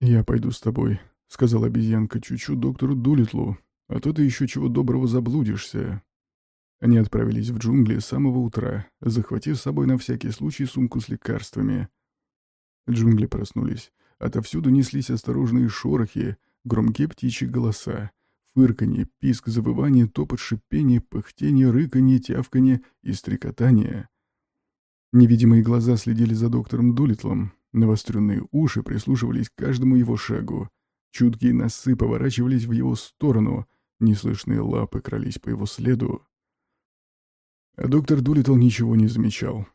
«Я пойду с тобой», — сказала обезьянка Чучу доктору Дулитлу, «а то ты еще чего доброго заблудишься». Они отправились в джунгли с самого утра, захватив с собой на всякий случай сумку с лекарствами. Джунгли проснулись. Отовсюду неслись осторожные шорохи, громкие птичьи голоса, фырканье, писк, завывание, топот, шипение, пыхтение, рыканье, тявканье и стрекотание. Невидимые глаза следили за доктором Дулитлом, навостренные уши прислушивались к каждому его шагу, чуткие носы поворачивались в его сторону, неслышные лапы крались по его следу. А доктор Дулитл ничего не замечал.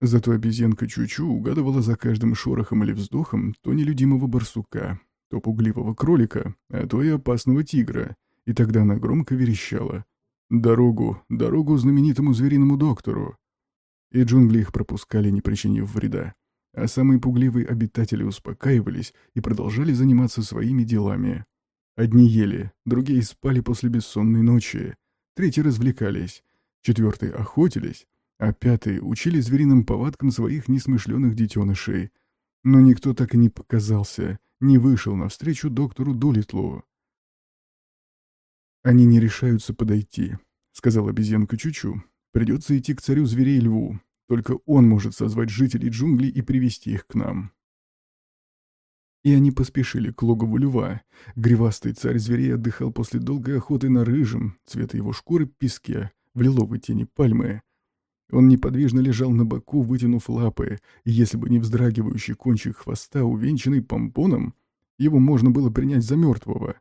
Зато обезьянка Чучу угадывала за каждым шорохом или вздохом то нелюдимого барсука, то пугливого кролика, а то и опасного тигра, и тогда она громко верещала. «Дорогу, дорогу знаменитому звериному доктору!» И джунгли их пропускали, не причинив вреда. А самые пугливые обитатели успокаивались и продолжали заниматься своими делами. Одни ели, другие спали после бессонной ночи, третьи развлекались, четвертые охотились, а пятые учили звериным повадкам своих несмышленых детенышей. Но никто так и не показался, не вышел навстречу доктору Долитлу. «Они не решаются подойти», — сказал обезьянка Чучу. «Придется идти к царю зверей-льву. Только он может созвать жителей джунглей и привести их к нам». И они поспешили к логову льва. Гривастый царь зверей отдыхал после долгой охоты на рыжем, цвета его шкуры, песке, в лиловой тени пальмы. Он неподвижно лежал на боку, вытянув лапы, и если бы не вздрагивающий кончик хвоста, увенчанный помпоном, его можно было принять за мертвого.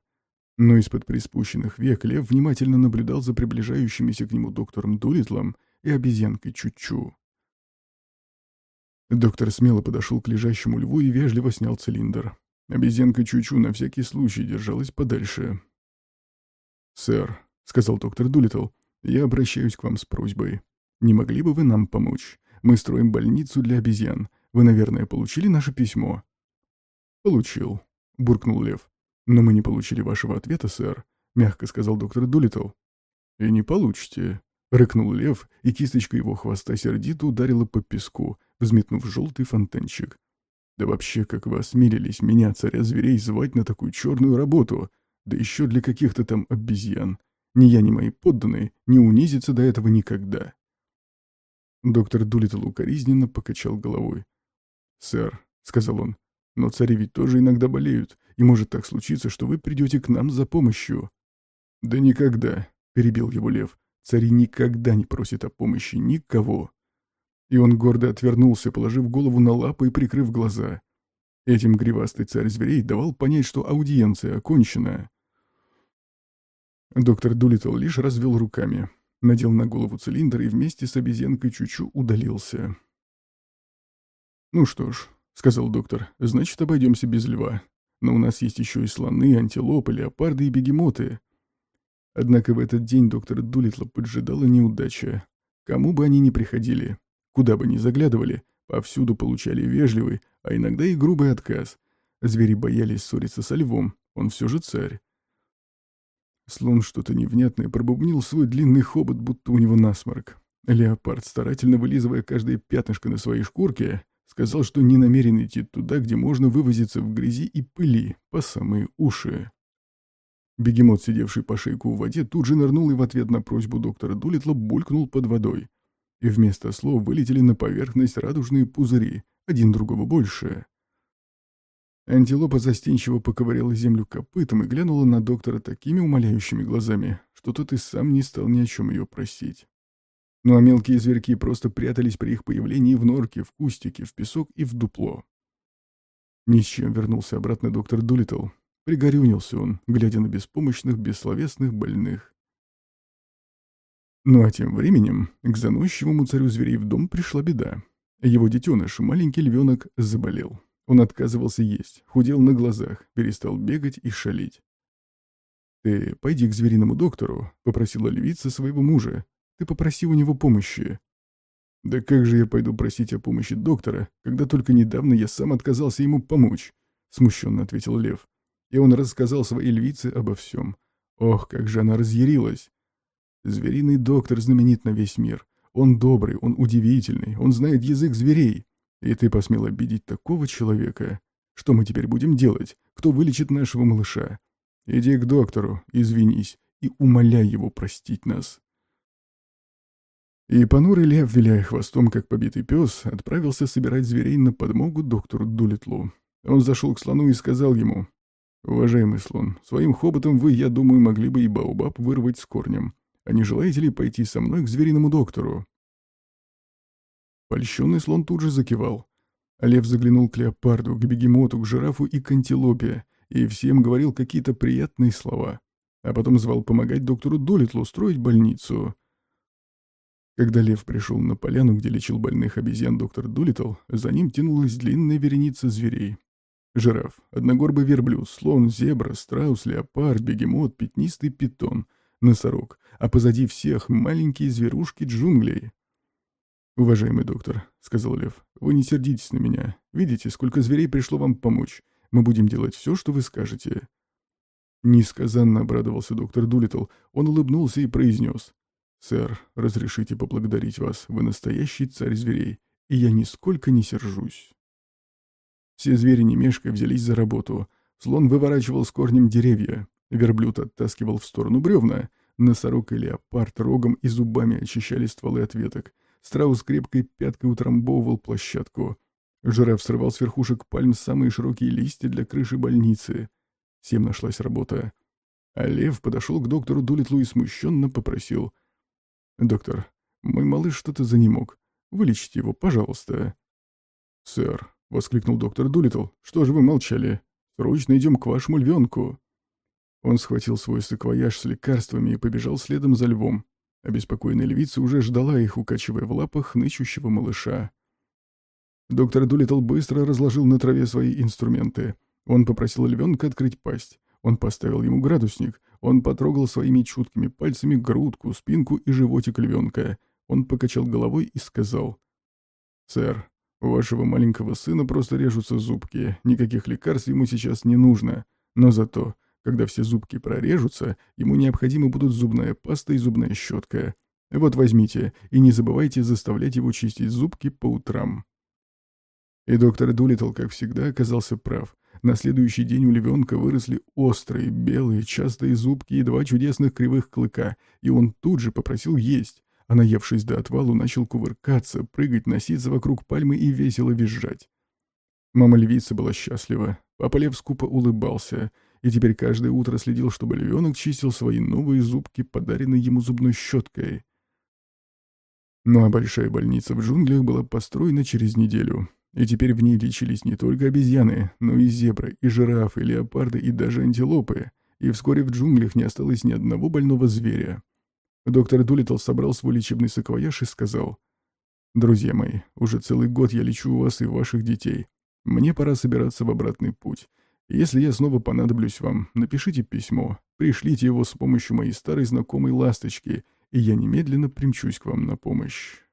Но из-под приспущенных век лев внимательно наблюдал за приближающимися к нему доктором Дулитлом и обезьянкой Чучу. Доктор смело подошел к лежащему льву и вежливо снял цилиндр. Обезьянка Чучу на всякий случай держалась подальше. «Сэр», — сказал доктор Дулитл, — «я обращаюсь к вам с просьбой. Не могли бы вы нам помочь? Мы строим больницу для обезьян. Вы, наверное, получили наше письмо?» «Получил», — буркнул Лев. «Но мы не получили вашего ответа, сэр», — мягко сказал доктор Дулиттл. «И не получите», — рыкнул Лев, и кисточка его хвоста сердито ударила по песку, взметнув желтый фонтанчик. «Да вообще, как вы осмелились меня, царя зверей, звать на такую черную работу? Да еще для каких-то там обезьян. Ни я, ни мои подданные не унизятся до этого никогда». Доктор Дулиттл укоризненно покачал головой. «Сэр», — сказал он, — «но цари ведь тоже иногда болеют, и может так случиться, что вы придете к нам за помощью». «Да никогда», — перебил его лев, — «цари никогда не просят о помощи никого». И он гордо отвернулся, положив голову на лапы и прикрыв глаза. Этим гривастый царь зверей давал понять, что аудиенция окончена. Доктор Дулиттл лишь развел руками надел на голову цилиндр и вместе с обезьянкой Чучу удалился. «Ну что ж», — сказал доктор, — «значит, обойдемся без льва. Но у нас есть еще и слоны, антилопы, леопарды и бегемоты». Однако в этот день доктор Дулитла поджидала неудача. Кому бы они ни приходили, куда бы ни заглядывали, повсюду получали вежливый, а иногда и грубый отказ. Звери боялись ссориться со львом, он все же царь. Слон что-то невнятное пробубнил свой длинный хобот, будто у него насморк. Леопард, старательно вылизывая каждое пятнышко на своей шкурке, сказал, что не намерен идти туда, где можно вывозиться в грязи и пыли, по самые уши. Бегемот, сидевший по шейку в воде, тут же нырнул и в ответ на просьбу доктора Дулитла булькнул под водой. И вместо слов вылетели на поверхность радужные пузыри, один другого больше. Антилопа застенчиво поковыряла землю копытом и глянула на доктора такими умоляющими глазами, что тот и сам не стал ни о чем ее просить. Ну а мелкие зверьки просто прятались при их появлении в норке, в кустике, в песок и в дупло. Ни с чем вернулся обратно доктор Дулиттл. Пригорюнился он, глядя на беспомощных, бессловесных больных. Ну а тем временем к заносчивому царю зверей в дом пришла беда. Его детеныш, маленький львенок, заболел. Он отказывался есть, худел на глазах, перестал бегать и шалить. «Ты пойди к звериному доктору», — попросила львица своего мужа. «Ты попроси у него помощи». «Да как же я пойду просить о помощи доктора, когда только недавно я сам отказался ему помочь?» — смущенно ответил лев. И он рассказал своей львице обо всем. Ох, как же она разъярилась! Звериный доктор знаменит на весь мир. Он добрый, он удивительный, он знает язык зверей. И ты посмел обидеть такого человека? Что мы теперь будем делать? Кто вылечит нашего малыша? Иди к доктору, извинись и умоляй его простить нас». И понурый лев, виляя хвостом, как побитый пес, отправился собирать зверей на подмогу доктору Дулитлу. Он зашел к слону и сказал ему, «Уважаемый слон, своим хоботом вы, я думаю, могли бы и Баобаб вырвать с корнем. А не желаете ли пойти со мной к звериному доктору?» Польщенный слон тут же закивал. Лев заглянул к леопарду, к бегемоту, к жирафу и к антилопе, и всем говорил какие-то приятные слова. А потом звал помогать доктору Долитлу строить больницу. Когда лев пришел на поляну, где лечил больных обезьян доктор Дулитл, за ним тянулась длинная вереница зверей. Жираф, одногорбый верблюд, слон, зебра, страус, леопард, бегемот, пятнистый питон, носорог, а позади всех маленькие зверушки джунглей. «Уважаемый доктор», — сказал Лев, — «вы не сердитесь на меня. Видите, сколько зверей пришло вам помочь. Мы будем делать все, что вы скажете». Несказанно обрадовался доктор Дулитл. Он улыбнулся и произнес. «Сэр, разрешите поблагодарить вас. Вы настоящий царь зверей, и я нисколько не сержусь». Все звери не мешкая взялись за работу. Слон выворачивал с корнем деревья, верблюд оттаскивал в сторону бревна, носорог и леопард рогом и зубами очищали стволы от веток, страус крепкой пяткой утрамбовывал площадку. Жираф срывал с верхушек пальм самые широкие листья для крыши больницы. Всем нашлась работа. А лев подошел к доктору Дулитлу и смущенно попросил — «Доктор, мой малыш что-то занемог. Вылечите его, пожалуйста». «Сэр», — воскликнул доктор Дулитл, — «что же вы молчали? Срочно идем к вашему львенку». Он схватил свой саквояж с лекарствами и побежал следом за львом. Обеспокоенная львица уже ждала их, укачивая в лапах нычущего малыша. Доктор Дулитл быстро разложил на траве свои инструменты. Он попросил львенка открыть пасть. Он поставил ему градусник, он потрогал своими чуткими пальцами грудку, спинку и животик львенка. Он покачал головой и сказал. «Сэр, у вашего маленького сына просто режутся зубки. Никаких лекарств ему сейчас не нужно. Но зато, когда все зубки прорежутся, ему необходимы будут зубная паста и зубная щетка. Вот возьмите, и не забывайте заставлять его чистить зубки по утрам». И доктор Дулитл, как всегда, оказался прав. На следующий день у львенка выросли острые, белые, частые зубки и два чудесных кривых клыка, и он тут же попросил есть, а наевшись до отвалу, начал кувыркаться, прыгать, носиться вокруг пальмы и весело визжать. Мама львица была счастлива, папа лев скупо улыбался, и теперь каждое утро следил, чтобы львенок чистил свои новые зубки, подаренные ему зубной щеткой. Ну а большая больница в джунглях была построена через неделю. И теперь в ней лечились не только обезьяны, но и зебры, и жирафы, и леопарды, и даже антилопы. И вскоре в джунглях не осталось ни одного больного зверя. Доктор Дулиттл собрал свой лечебный саквояж и сказал, «Друзья мои, уже целый год я лечу вас и ваших детей. Мне пора собираться в обратный путь. Если я снова понадоблюсь вам, напишите письмо, пришлите его с помощью моей старой знакомой ласточки, и я немедленно примчусь к вам на помощь».